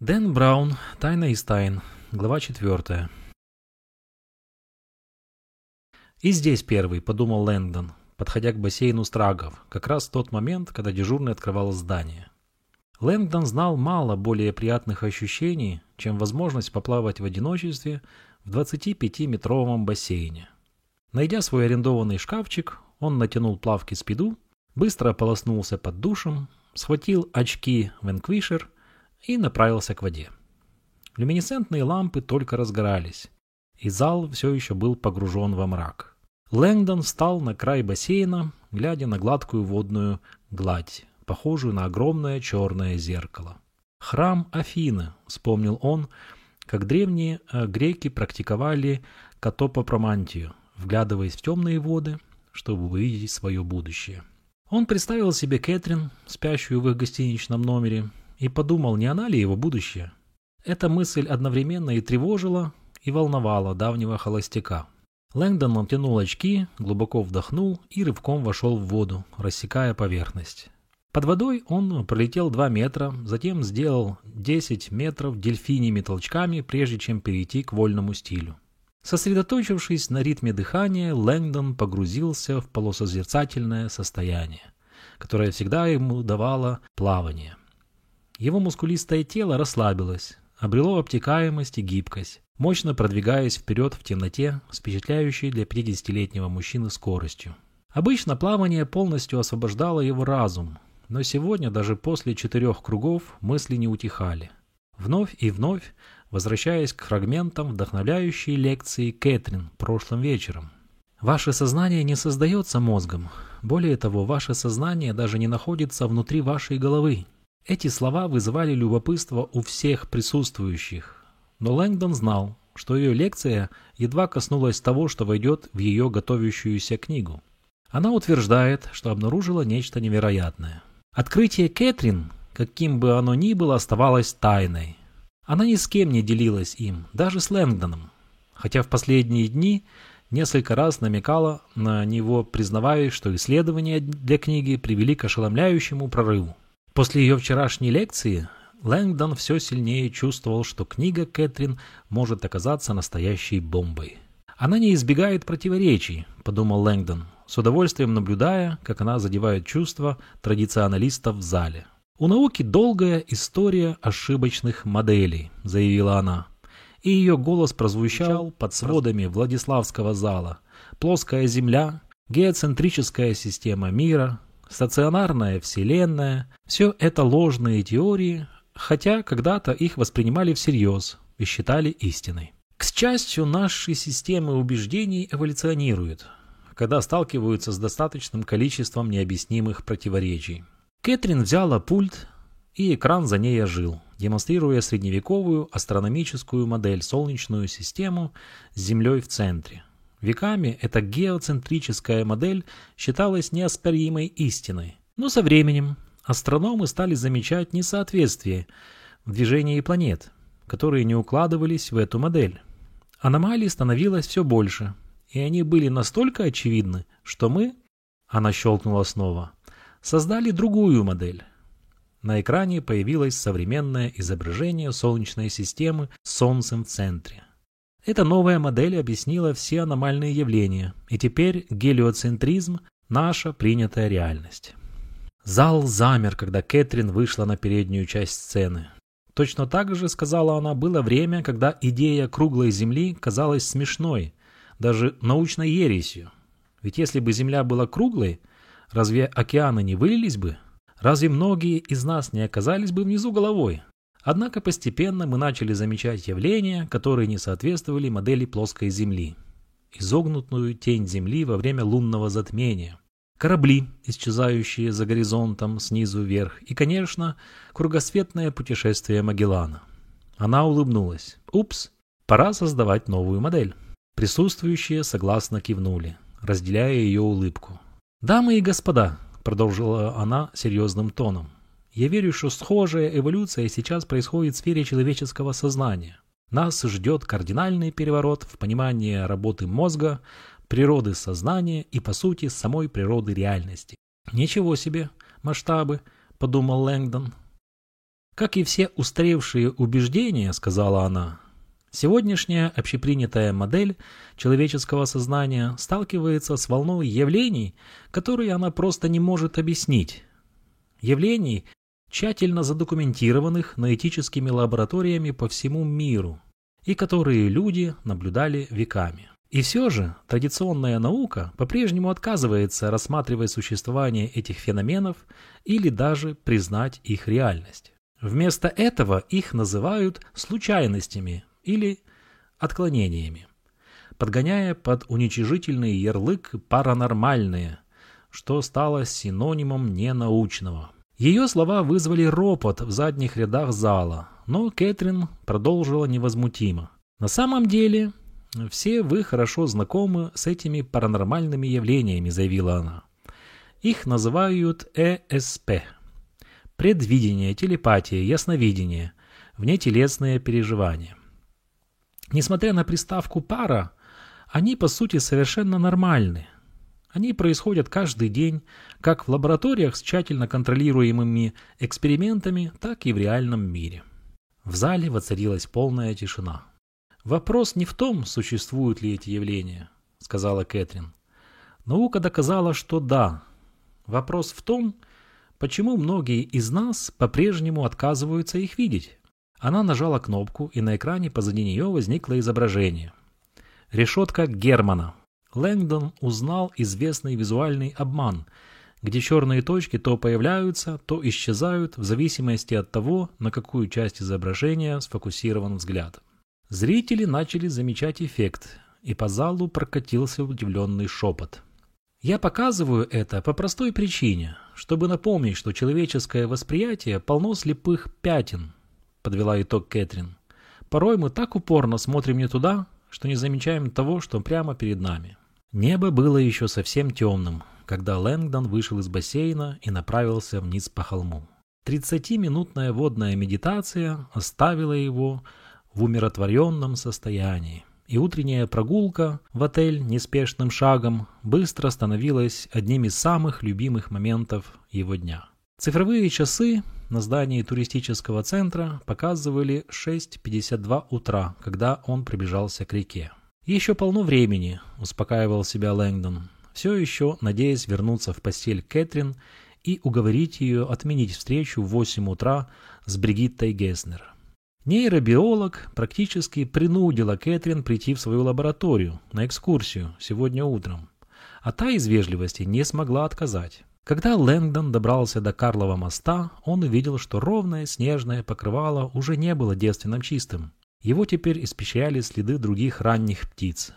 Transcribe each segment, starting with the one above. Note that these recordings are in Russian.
Дэн Браун, Тайна из тайн, глава 4. «И здесь первый», — подумал Лэнгдон, подходя к бассейну страгов, как раз в тот момент, когда дежурный открывал здание. Лэнгдон знал мало более приятных ощущений, чем возможность поплавать в одиночестве в 25-метровом бассейне. Найдя свой арендованный шкафчик, он натянул плавки спиду, быстро ополоснулся под душем, схватил очки Венквишер и направился к воде. Люминесцентные лампы только разгорались, и зал все еще был погружен во мрак. Лэнгдон встал на край бассейна, глядя на гладкую водную гладь, похожую на огромное черное зеркало. «Храм Афины», — вспомнил он, как древние э, греки практиковали катопопромантию, вглядываясь в темные воды, чтобы увидеть свое будущее. Он представил себе Кэтрин, спящую в их гостиничном номере, и подумал, не она ли его будущее. Эта мысль одновременно и тревожила, и волновала давнего холостяка. Лэнгдон натянул очки, глубоко вдохнул и рывком вошел в воду, рассекая поверхность. Под водой он пролетел 2 метра, затем сделал 10 метров дельфиньими толчками, прежде чем перейти к вольному стилю. Сосредоточившись на ритме дыхания, Лэнгдон погрузился в полусозерцательное состояние, которое всегда ему давало плавание. Его мускулистое тело расслабилось, обрело обтекаемость и гибкость, мощно продвигаясь вперед в темноте с впечатляющей для 50-летнего мужчины скоростью. Обычно плавание полностью освобождало его разум, но сегодня даже после четырех кругов мысли не утихали. Вновь и вновь возвращаясь к фрагментам вдохновляющей лекции Кэтрин прошлым вечером. Ваше сознание не создается мозгом. Более того, ваше сознание даже не находится внутри вашей головы. Эти слова вызывали любопытство у всех присутствующих. Но Лэнгдон знал, что ее лекция едва коснулась того, что войдет в ее готовящуюся книгу. Она утверждает, что обнаружила нечто невероятное. Открытие Кэтрин, каким бы оно ни было, оставалось тайной. Она ни с кем не делилась им, даже с Лэнгдоном, хотя в последние дни несколько раз намекала на него, признавая, что исследования для книги привели к ошеломляющему прорыву. После ее вчерашней лекции Лэнгдон все сильнее чувствовал, что книга Кэтрин может оказаться настоящей бомбой. «Она не избегает противоречий», – подумал Лэнгдон, с удовольствием наблюдая, как она задевает чувства традиционалистов в зале. «У науки долгая история ошибочных моделей», – заявила она. И ее голос прозвучал под сводами Владиславского зала. «Плоская Земля», «Геоцентрическая система мира», Стационарная Вселенная – все это ложные теории, хотя когда-то их воспринимали всерьез и считали истиной. К счастью, наши системы убеждений эволюционируют, когда сталкиваются с достаточным количеством необъяснимых противоречий. Кэтрин взяла пульт, и экран за ней ожил, демонстрируя средневековую астрономическую модель Солнечную систему с Землей в центре. Веками эта геоцентрическая модель считалась неоспоримой истиной. Но со временем астрономы стали замечать несоответствие в движении планет, которые не укладывались в эту модель. Аномалий становилось все больше, и они были настолько очевидны, что мы, она щелкнула снова, создали другую модель. На экране появилось современное изображение Солнечной системы с Солнцем в центре. Эта новая модель объяснила все аномальные явления, и теперь гелиоцентризм – наша принятая реальность. Зал замер, когда Кэтрин вышла на переднюю часть сцены. Точно так же, сказала она, было время, когда идея круглой Земли казалась смешной, даже научной ересью. Ведь если бы Земля была круглой, разве океаны не вылились бы? Разве многие из нас не оказались бы внизу головой? Однако постепенно мы начали замечать явления, которые не соответствовали модели плоской Земли. Изогнутую тень Земли во время лунного затмения. Корабли, исчезающие за горизонтом снизу вверх. И, конечно, кругосветное путешествие Магеллана. Она улыбнулась. Упс, пора создавать новую модель. Присутствующие согласно кивнули, разделяя ее улыбку. «Дамы и господа», — продолжила она серьезным тоном, я верю, что схожая эволюция сейчас происходит в сфере человеческого сознания. Нас ждет кардинальный переворот в понимании работы мозга, природы сознания и, по сути, самой природы реальности. «Ничего себе, масштабы», — подумал Лэнгдон. «Как и все устаревшие убеждения, — сказала она, — сегодняшняя общепринятая модель человеческого сознания сталкивается с волной явлений, которые она просто не может объяснить. Явлений, тщательно задокументированных наэтическими лабораториями по всему миру, и которые люди наблюдали веками. И все же традиционная наука по-прежнему отказывается рассматривать существование этих феноменов или даже признать их реальность. Вместо этого их называют случайностями или отклонениями, подгоняя под уничижительный ярлык «паранормальные», что стало синонимом ненаучного. Ее слова вызвали ропот в задних рядах зала, но Кэтрин продолжила невозмутимо. На самом деле, все вы хорошо знакомы с этими паранормальными явлениями, заявила она. Их называют ЭСП предвидение, телепатия, ясновидение, внетелесные переживания. Несмотря на приставку «пара», они по сути совершенно нормальны. Они происходят каждый день, как в лабораториях с тщательно контролируемыми экспериментами, так и в реальном мире. В зале воцарилась полная тишина. «Вопрос не в том, существуют ли эти явления», — сказала Кэтрин. «Наука доказала, что да. Вопрос в том, Почему многие из нас по-прежнему отказываются их видеть? Она нажала кнопку, и на экране позади нее возникло изображение. Решетка Германа. Лэнгдон узнал известный визуальный обман, где черные точки то появляются, то исчезают в зависимости от того, на какую часть изображения сфокусирован взгляд. Зрители начали замечать эффект, и по залу прокатился удивленный шепот – я показываю это по простой причине, чтобы напомнить, что человеческое восприятие полно слепых пятен, подвела итог Кэтрин. Порой мы так упорно смотрим не туда, что не замечаем того, что прямо перед нами. Небо было еще совсем темным, когда Лэнгдон вышел из бассейна и направился вниз по холму. Тридцатиминутная водная медитация оставила его в умиротворенном состоянии и утренняя прогулка в отель неспешным шагом быстро становилась одним из самых любимых моментов его дня. Цифровые часы на здании туристического центра показывали 6.52 утра, когда он приближался к реке. «Еще полно времени», – успокаивал себя Лэнгдон, все еще надеясь вернуться в постель Кэтрин и уговорить ее отменить встречу в 8 утра с Бригиттой Геснер. Нейробиолог практически принудила Кэтрин прийти в свою лабораторию на экскурсию сегодня утром, а та из вежливости не смогла отказать. Когда Лэнгдон добрался до Карлова моста, он увидел, что ровное снежное покрывало уже не было девственным чистым. Его теперь испещряли следы других ранних птиц.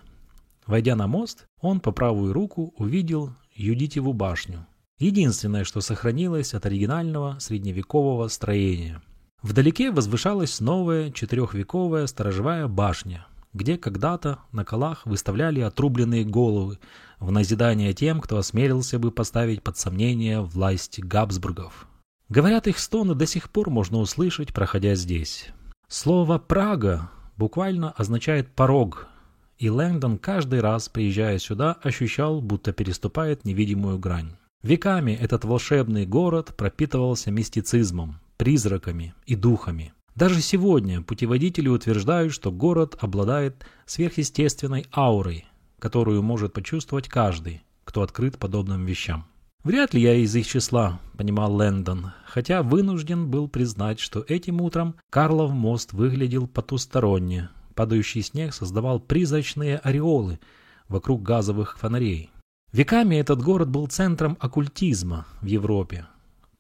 Войдя на мост, он по правую руку увидел Юдитеву башню. Единственное, что сохранилось от оригинального средневекового строения – Вдалеке возвышалась новая четырехвековая сторожевая башня, где когда-то на колах выставляли отрубленные головы в назидание тем, кто осмелился бы поставить под сомнение власть Габсбургов. Говорят, их стоны до сих пор можно услышать, проходя здесь. Слово «Прага» буквально означает «порог», и Лэнгдон каждый раз, приезжая сюда, ощущал, будто переступает невидимую грань. Веками этот волшебный город пропитывался мистицизмом, призраками и духами. Даже сегодня путеводители утверждают, что город обладает сверхъестественной аурой, которую может почувствовать каждый, кто открыт подобным вещам. Вряд ли я из их числа, понимал Лэндон, хотя вынужден был признать, что этим утром Карлов мост выглядел потусторонне. Падающий снег создавал призрачные ореолы вокруг газовых фонарей. Веками этот город был центром оккультизма в Европе,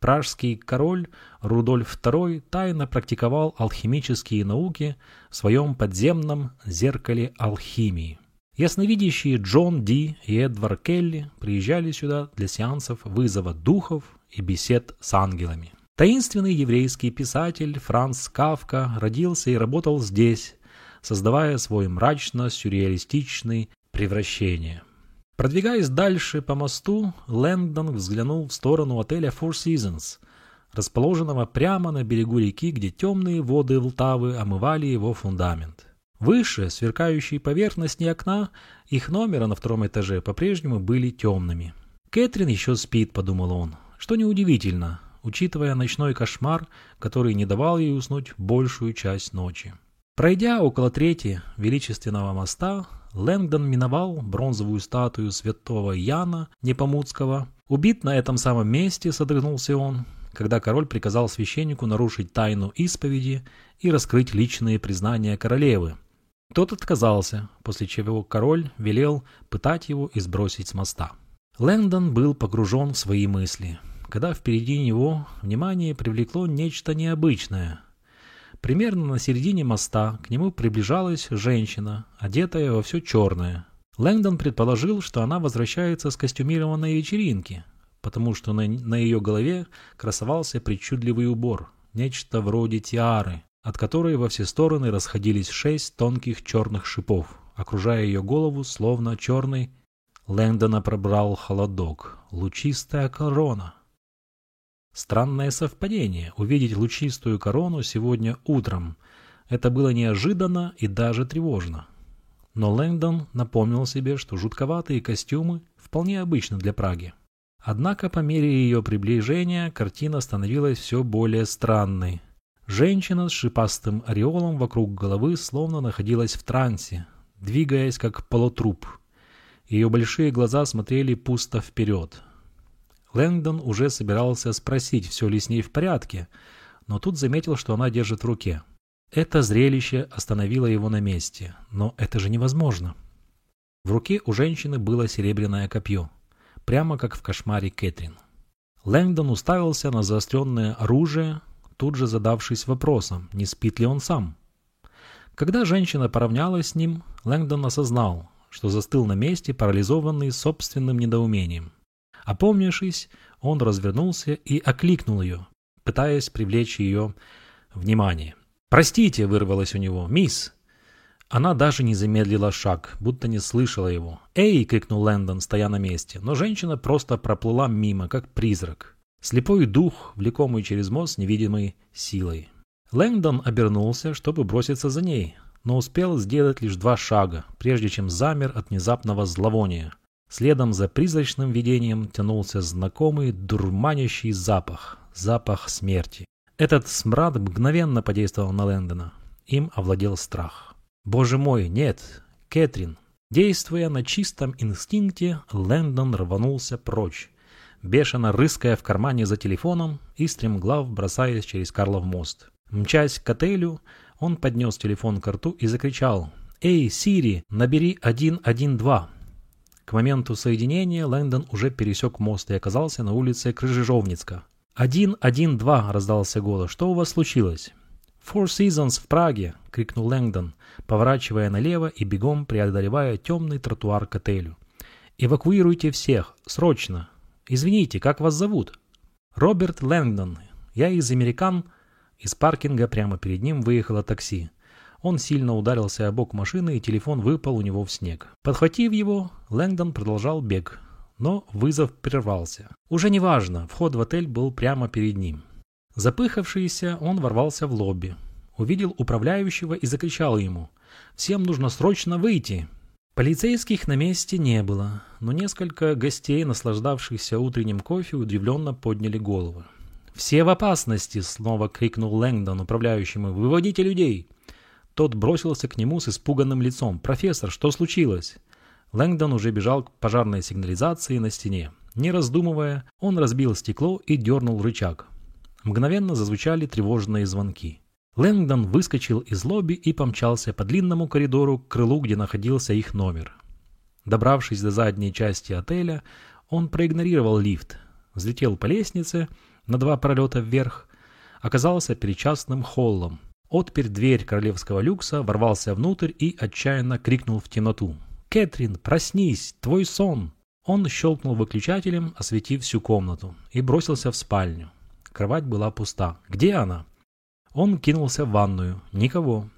пражский король Рудольф II тайно практиковал алхимические науки в своем подземном зеркале алхимии. Ясновидящие Джон Ди и Эдвард Келли приезжали сюда для сеансов вызова духов и бесед с ангелами. Таинственный еврейский писатель Франц Кавка родился и работал здесь, создавая свой мрачно-сюрреалистичный превращение – Продвигаясь дальше по мосту, Лэндон взглянул в сторону отеля Four Seasons, расположенного прямо на берегу реки, где темные воды Лтавы омывали его фундамент. Выше, сверкающие поверхности окна, их номера на втором этаже по-прежнему были темными. «Кэтрин еще спит», — подумал он. «Что неудивительно, учитывая ночной кошмар, который не давал ей уснуть большую часть ночи. Пройдя около трети величественного моста, Лэнгдон миновал бронзовую статую святого Яна Непомуцкого. Убит на этом самом месте, содрогнулся он, когда король приказал священнику нарушить тайну исповеди и раскрыть личные признания королевы. Тот отказался, после чего король велел пытать его и сбросить с моста. Лэндон был погружен в свои мысли, когда впереди него внимание привлекло нечто необычное – Примерно на середине моста к нему приближалась женщина, одетая во все черное. Лэнгдон предположил, что она возвращается с костюмированной вечеринки, потому что на, на ее голове красовался причудливый убор, нечто вроде тиары, от которой во все стороны расходились шесть тонких черных шипов, окружая ее голову словно черный. Лэнгдона пробрал холодок. Лучистая корона. Странное совпадение увидеть лучистую корону сегодня утром. Это было неожиданно и даже тревожно. Но Лэнгдон напомнил себе, что жутковатые костюмы вполне обычны для Праги. Однако по мере ее приближения картина становилась все более странной. Женщина с шипастым ореолом вокруг головы словно находилась в трансе, двигаясь как полутруп. Ее большие глаза смотрели пусто вперед, Лэнгдон уже собирался спросить, все ли с ней в порядке, но тут заметил, что она держит в руке. Это зрелище остановило его на месте, но это же невозможно. В руке у женщины было серебряное копье, прямо как в кошмаре Кэтрин. Лэнгдон уставился на заостренное оружие, тут же задавшись вопросом, не спит ли он сам. Когда женщина поравнялась с ним, Лэнгдон осознал, что застыл на месте, парализованный собственным недоумением. Опомнившись, он развернулся и окликнул ее, пытаясь привлечь ее внимание. «Простите!» — вырвалось у него. «Мисс!» Она даже не замедлила шаг, будто не слышала его. «Эй!» — крикнул Лэндон, стоя на месте, но женщина просто проплыла мимо, как призрак. Слепой дух, влекомый через мост невидимой силой. Лэндон обернулся, чтобы броситься за ней, но успел сделать лишь два шага, прежде чем замер от внезапного зловония. Следом за призрачным видением тянулся знакомый дурманящий запах, запах смерти. Этот смрад мгновенно подействовал на Лэндона. Им овладел страх. «Боже мой, нет! Кэтрин!» Действуя на чистом инстинкте, Лэндон рванулся прочь, бешено рыская в кармане за телефоном и стремглав бросаясь через Карлов мост. Мчась к отелю, он поднес телефон к рту и закричал «Эй, Сири, набери 112!» К моменту соединения Лэндон уже пересек мост и оказался на улице Крыжижовницка. «Один, один, два!» — раздался голос. «Что у вас случилось?» «Four Seasons в Праге!» — крикнул Лэнгдон, поворачивая налево и бегом преодолевая темный тротуар к отелю. «Эвакуируйте всех! Срочно! Извините, как вас зовут?» «Роберт Лэнгдон. Я из Американ...» Из паркинга прямо перед ним выехало такси. Он сильно ударился о бок машины, и телефон выпал у него в снег. Подхватив его, Лэнгдон продолжал бег, но вызов прервался. Уже не важно, вход в отель был прямо перед ним. Запыхавшийся, он ворвался в лобби. Увидел управляющего и закричал ему «Всем нужно срочно выйти!» Полицейских на месте не было, но несколько гостей, наслаждавшихся утренним кофе, удивленно подняли головы. «Все в опасности!» — снова крикнул Лэнгдон управляющему. «Выводите людей!» Тот бросился к нему с испуганным лицом. «Профессор, что случилось?» Лэнгдон уже бежал к пожарной сигнализации на стене. Не раздумывая, он разбил стекло и дернул рычаг. Мгновенно зазвучали тревожные звонки. Лэнгдон выскочил из лобби и помчался по длинному коридору к крылу, где находился их номер. Добравшись до задней части отеля, он проигнорировал лифт, взлетел по лестнице на два пролета вверх, оказался перед частным холлом, отпер дверь королевского люкса, ворвался внутрь и отчаянно крикнул в темноту. «Кэтрин, проснись! Твой сон!» Он щелкнул выключателем, осветив всю комнату, и бросился в спальню. Кровать была пуста. «Где она?» Он кинулся в ванную. Никого.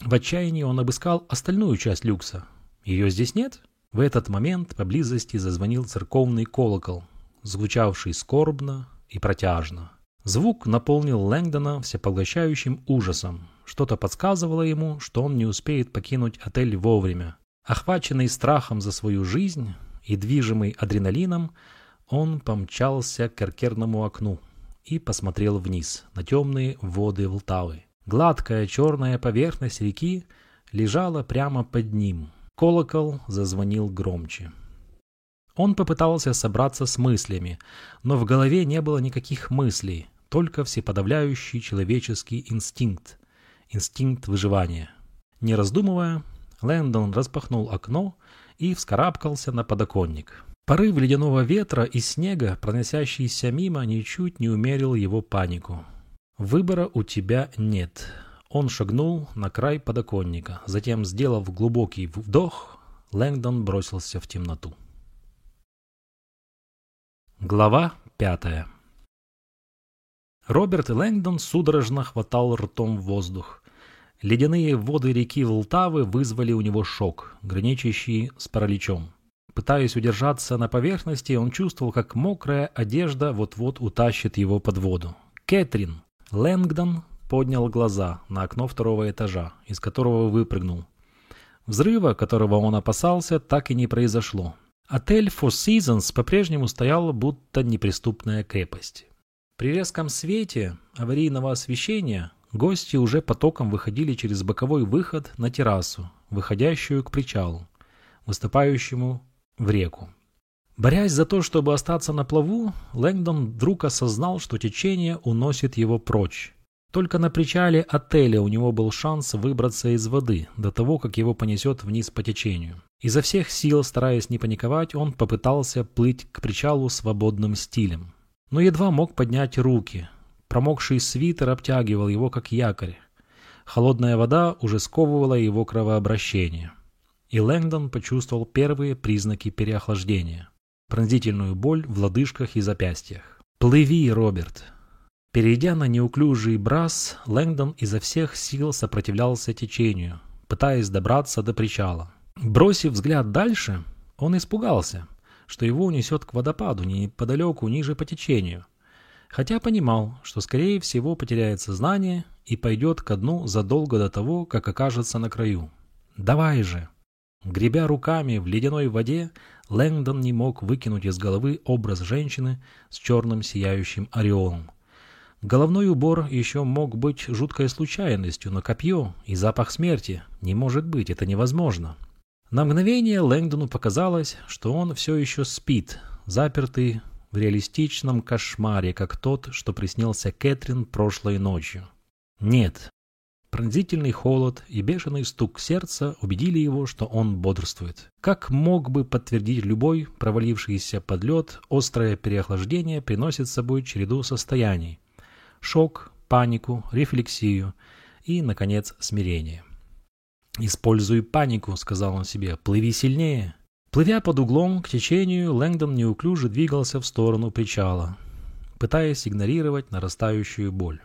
В отчаянии он обыскал остальную часть люкса. Ее здесь нет? В этот момент поблизости зазвонил церковный колокол, звучавший скорбно и протяжно. Звук наполнил Лэнгдона всепоглощающим ужасом. Что-то подсказывало ему, что он не успеет покинуть отель вовремя. Охваченный страхом за свою жизнь и движимый адреналином, он помчался к эркерному окну, и посмотрел вниз, на темные воды Волтавы. Гладкая черная поверхность реки лежала прямо под ним. Колокол зазвонил громче. Он попытался собраться с мыслями, но в голове не было никаких мыслей, только всеподавляющий человеческий инстинкт, инстинкт выживания. Не раздумывая, Лэндон распахнул окно и вскарабкался на подоконник. Порыв ледяного ветра и снега, проносящийся мимо, ничуть не умерил его панику. «Выбора у тебя нет». Он шагнул на край подоконника. Затем, сделав глубокий вдох, Лэнгдон бросился в темноту. Глава пятая Роберт Лэнгдон судорожно хватал ртом воздух. Ледяные воды реки Волтавы вызвали у него шок, граничащий с параличом. Пытаясь удержаться на поверхности, он чувствовал, как мокрая одежда вот-вот утащит его под воду. «Кэтрин!» Лэнгдон поднял глаза на окно второго этажа, из которого выпрыгнул. Взрыва, которого он опасался, так и не произошло. Отель Four Seasons по-прежнему стоял будто неприступная крепость. При резком свете аварийного освещения гости уже потоком выходили через боковой выход на террасу, выходящую к причалу, выступающему в реку. Борясь за то, чтобы остаться на плаву, Лэнгдон вдруг осознал, что течение уносит его прочь. Только на причале отеля у него был шанс выбраться из воды до того, как его понесет вниз по течению. Изо всех сил, стараясь не паниковать, он попытался плыть к причалу свободным стилем но едва мог поднять руки. Промокший свитер обтягивал его, как якорь. Холодная вода уже сковывала его кровообращение. И Лэнгдон почувствовал первые признаки переохлаждения. Пронзительную боль в лодыжках и запястьях. «Плыви, Роберт!» Перейдя на неуклюжий брас, Лэнгдон изо всех сил сопротивлялся течению, пытаясь добраться до причала. Бросив взгляд дальше, он испугался – что его унесет к водопаду неподалеку ниже по течению, хотя понимал, что скорее всего потеряет сознание и пойдет ко дну задолго до того, как окажется на краю. «Давай же!» Гребя руками в ледяной воде, Лэнгдон не мог выкинуть из головы образ женщины с черным сияющим ореолом. Головной убор еще мог быть жуткой случайностью, но копье и запах смерти не может быть, это невозможно. На мгновение Лэнгдону показалось, что он все еще спит, запертый в реалистичном кошмаре, как тот, что приснился Кэтрин прошлой ночью. Нет. Пронзительный холод и бешеный стук сердца убедили его, что он бодрствует. Как мог бы подтвердить любой провалившийся под острое переохлаждение приносит с собой череду состояний. Шок, панику, рефлексию и, наконец, смирение. «Используй панику», — сказал он себе, — «плыви сильнее». Плывя под углом к течению, Лэнгдон неуклюже двигался в сторону причала, пытаясь игнорировать нарастающую боль.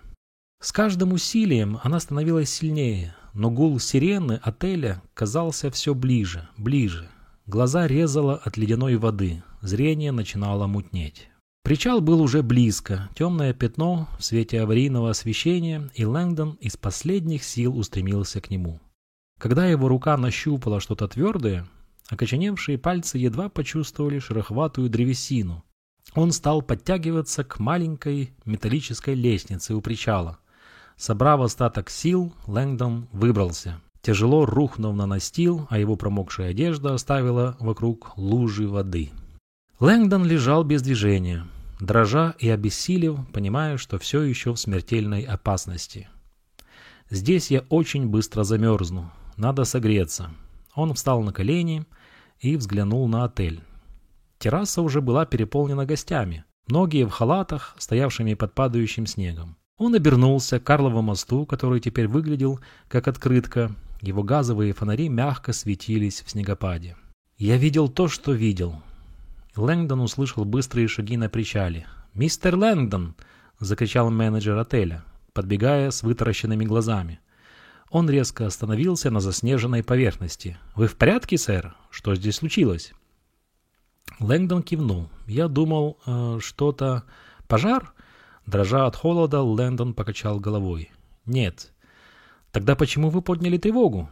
С каждым усилием она становилась сильнее, но гул сирены отеля казался все ближе, ближе. Глаза резало от ледяной воды, зрение начинало мутнеть. Причал был уже близко, темное пятно в свете аварийного освещения, и Лэнгдон из последних сил устремился к нему. Когда его рука нащупала что-то твердое, окоченевшие пальцы едва почувствовали шероховатую древесину. Он стал подтягиваться к маленькой металлической лестнице у причала. Собрав остаток сил, Лэнгдон выбрался. Тяжело рухнув на настил, а его промокшая одежда оставила вокруг лужи воды. Лэнгдон лежал без движения, дрожа и обессилев, понимая, что все еще в смертельной опасности. «Здесь я очень быстро замерзну», надо согреться. Он встал на колени и взглянул на отель. Терраса уже была переполнена гостями, многие в халатах, стоявшими под падающим снегом. Он обернулся к Карлову мосту, который теперь выглядел как открытка. Его газовые фонари мягко светились в снегопаде. «Я видел то, что видел». Лэнгдон услышал быстрые шаги на причале. «Мистер Лэнгдон!» — закричал менеджер отеля, подбегая с вытаращенными глазами. Он резко остановился на заснеженной поверхности. «Вы в порядке, сэр? Что здесь случилось?» Лэнгдон кивнул. «Я думал, э, что-то... Пожар?» Дрожа от холода, Лэндон покачал головой. «Нет». «Тогда почему вы подняли тревогу?»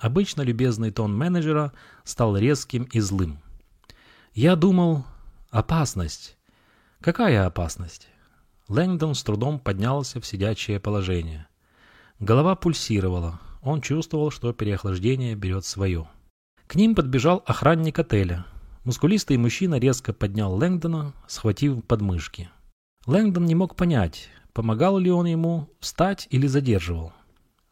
Обычно любезный тон менеджера стал резким и злым. «Я думал... Опасность. Какая опасность?» Лэнгдон с трудом поднялся в сидячее положение. Голова пульсировала. Он чувствовал, что переохлаждение берет свое. К ним подбежал охранник отеля. Мускулистый мужчина резко поднял Лэнгдона, схватив подмышки. Лэнгдон не мог понять, помогал ли он ему встать или задерживал.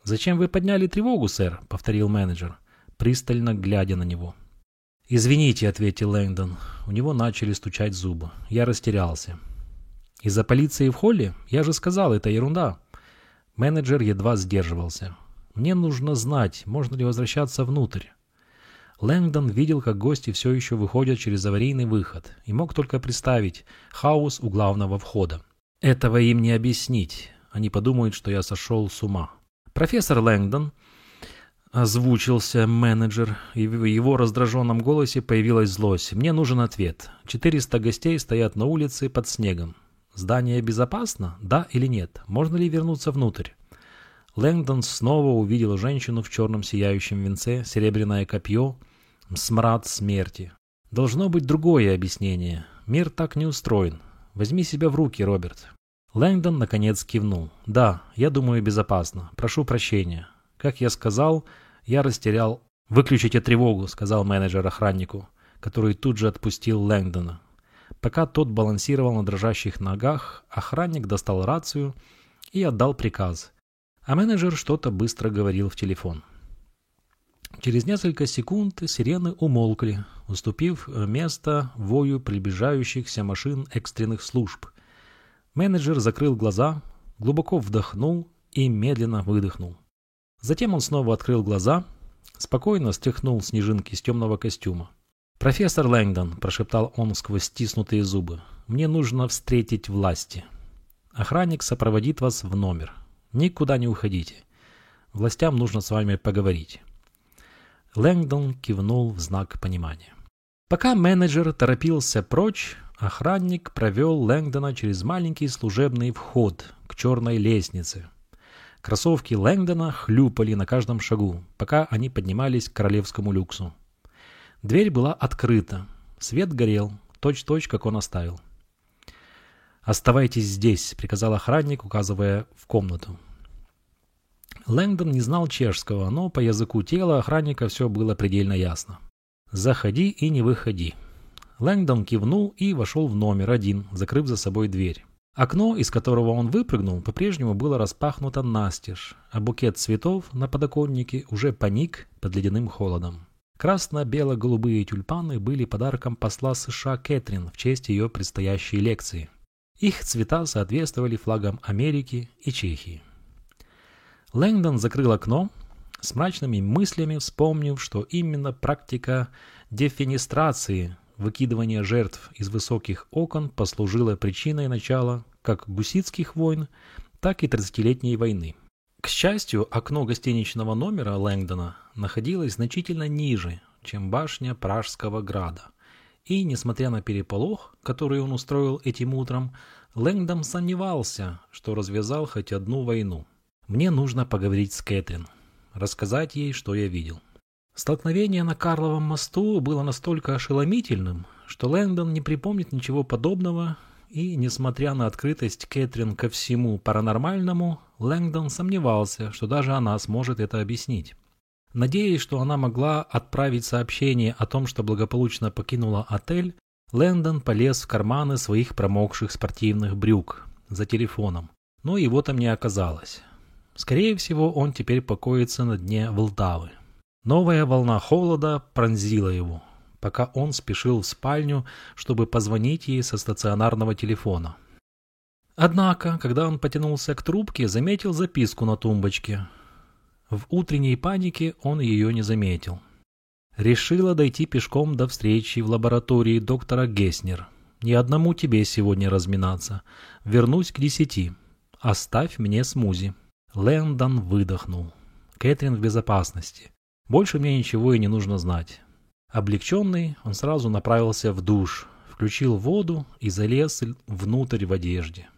«Зачем вы подняли тревогу, сэр?» — повторил менеджер, пристально глядя на него. «Извините», — ответил Лэнгдон. У него начали стучать зубы. Я растерялся. «Из-за полиции в холле? Я же сказал, это ерунда». Менеджер едва сдерживался. «Мне нужно знать, можно ли возвращаться внутрь». Лэнгдон видел, как гости все еще выходят через аварийный выход, и мог только представить хаос у главного входа. Этого им не объяснить. Они подумают, что я сошел с ума. Профессор Лэнгдон озвучился менеджер, и в его раздраженном голосе появилась злость. «Мне нужен ответ. 400 гостей стоят на улице под снегом. Здание безопасно? Да или нет? Можно ли вернуться внутрь?» Лэнгдон снова увидел женщину в черном сияющем венце, серебряное копье, смрад смерти. Должно быть другое объяснение. Мир так не устроен. Возьми себя в руки, Роберт. Лэнгдон наконец кивнул. Да, я думаю, безопасно. Прошу прощения. Как я сказал, я растерял... «Выключите тревогу», — сказал менеджер охраннику, который тут же отпустил Лэнгдона. Пока тот балансировал на дрожащих ногах, охранник достал рацию и отдал приказ. А менеджер что-то быстро говорил в телефон. Через несколько секунд сирены умолкли, уступив место вою приближающихся машин экстренных служб. Менеджер закрыл глаза, глубоко вдохнул и медленно выдохнул. Затем он снова открыл глаза, спокойно стряхнул снежинки с темного костюма. «Профессор Лэнгдон», – прошептал он сквозь стиснутые зубы, – «мне нужно встретить власти. Охранник сопроводит вас в номер. Никуда не уходите. Властям нужно с вами поговорить». Лэнгдон кивнул в знак понимания. Пока менеджер торопился прочь, охранник провел Лэнгдона через маленький служебный вход к черной лестнице. Кроссовки Лэнгдона хлюпали на каждом шагу, пока они поднимались к королевскому люксу. Дверь была открыта, свет горел, точь-точь, как он оставил. «Оставайтесь здесь», — приказал охранник, указывая в комнату. Лэнгдон не знал чешского, но по языку тела охранника все было предельно ясно. «Заходи и не выходи». Лэнгдон кивнул и вошел в номер один, закрыв за собой дверь. Окно, из которого он выпрыгнул, по-прежнему было распахнуто настежь, а букет цветов на подоконнике уже паник под ледяным холодом. Красно-бело-голубые тюльпаны были подарком посла США Кэтрин в честь ее предстоящей лекции. Их цвета соответствовали флагам Америки и Чехии. Лэнгдон закрыл окно, с мрачными мыслями вспомнив, что именно практика дефенестрации, выкидывания жертв из высоких окон послужила причиной начала как гуситских войн, так и тридцатилетней войны. К счастью, окно гостиничного номера Лэнгдона находилось значительно ниже, чем башня Пражского града. И, несмотря на переполох, который он устроил этим утром, Лэнгдон сомневался, что развязал хоть одну войну. Мне нужно поговорить с Кэтрин, рассказать ей, что я видел. Столкновение на Карловом мосту было настолько ошеломительным, что Лэндон не припомнит ничего подобного, и, несмотря на открытость Кэтрин ко всему паранормальному, Лэнгдон сомневался, что даже она сможет это объяснить. Надеясь, что она могла отправить сообщение о том, что благополучно покинула отель, Лэндон полез в карманы своих промокших спортивных брюк за телефоном, но его там не оказалось. Скорее всего, он теперь покоится на дне Волдавы. Новая волна холода пронзила его, пока он спешил в спальню, чтобы позвонить ей со стационарного телефона. Однако, когда он потянулся к трубке, заметил записку на тумбочке. В утренней панике он ее не заметил. Решила дойти пешком до встречи в лаборатории доктора Геснер. Ни одному тебе сегодня разминаться. Вернусь к десяти. Оставь мне смузи. Лэндон выдохнул. Кэтрин в безопасности. Больше мне ничего и не нужно знать. Облегченный, он сразу направился в душ, включил воду и залез внутрь в одежде.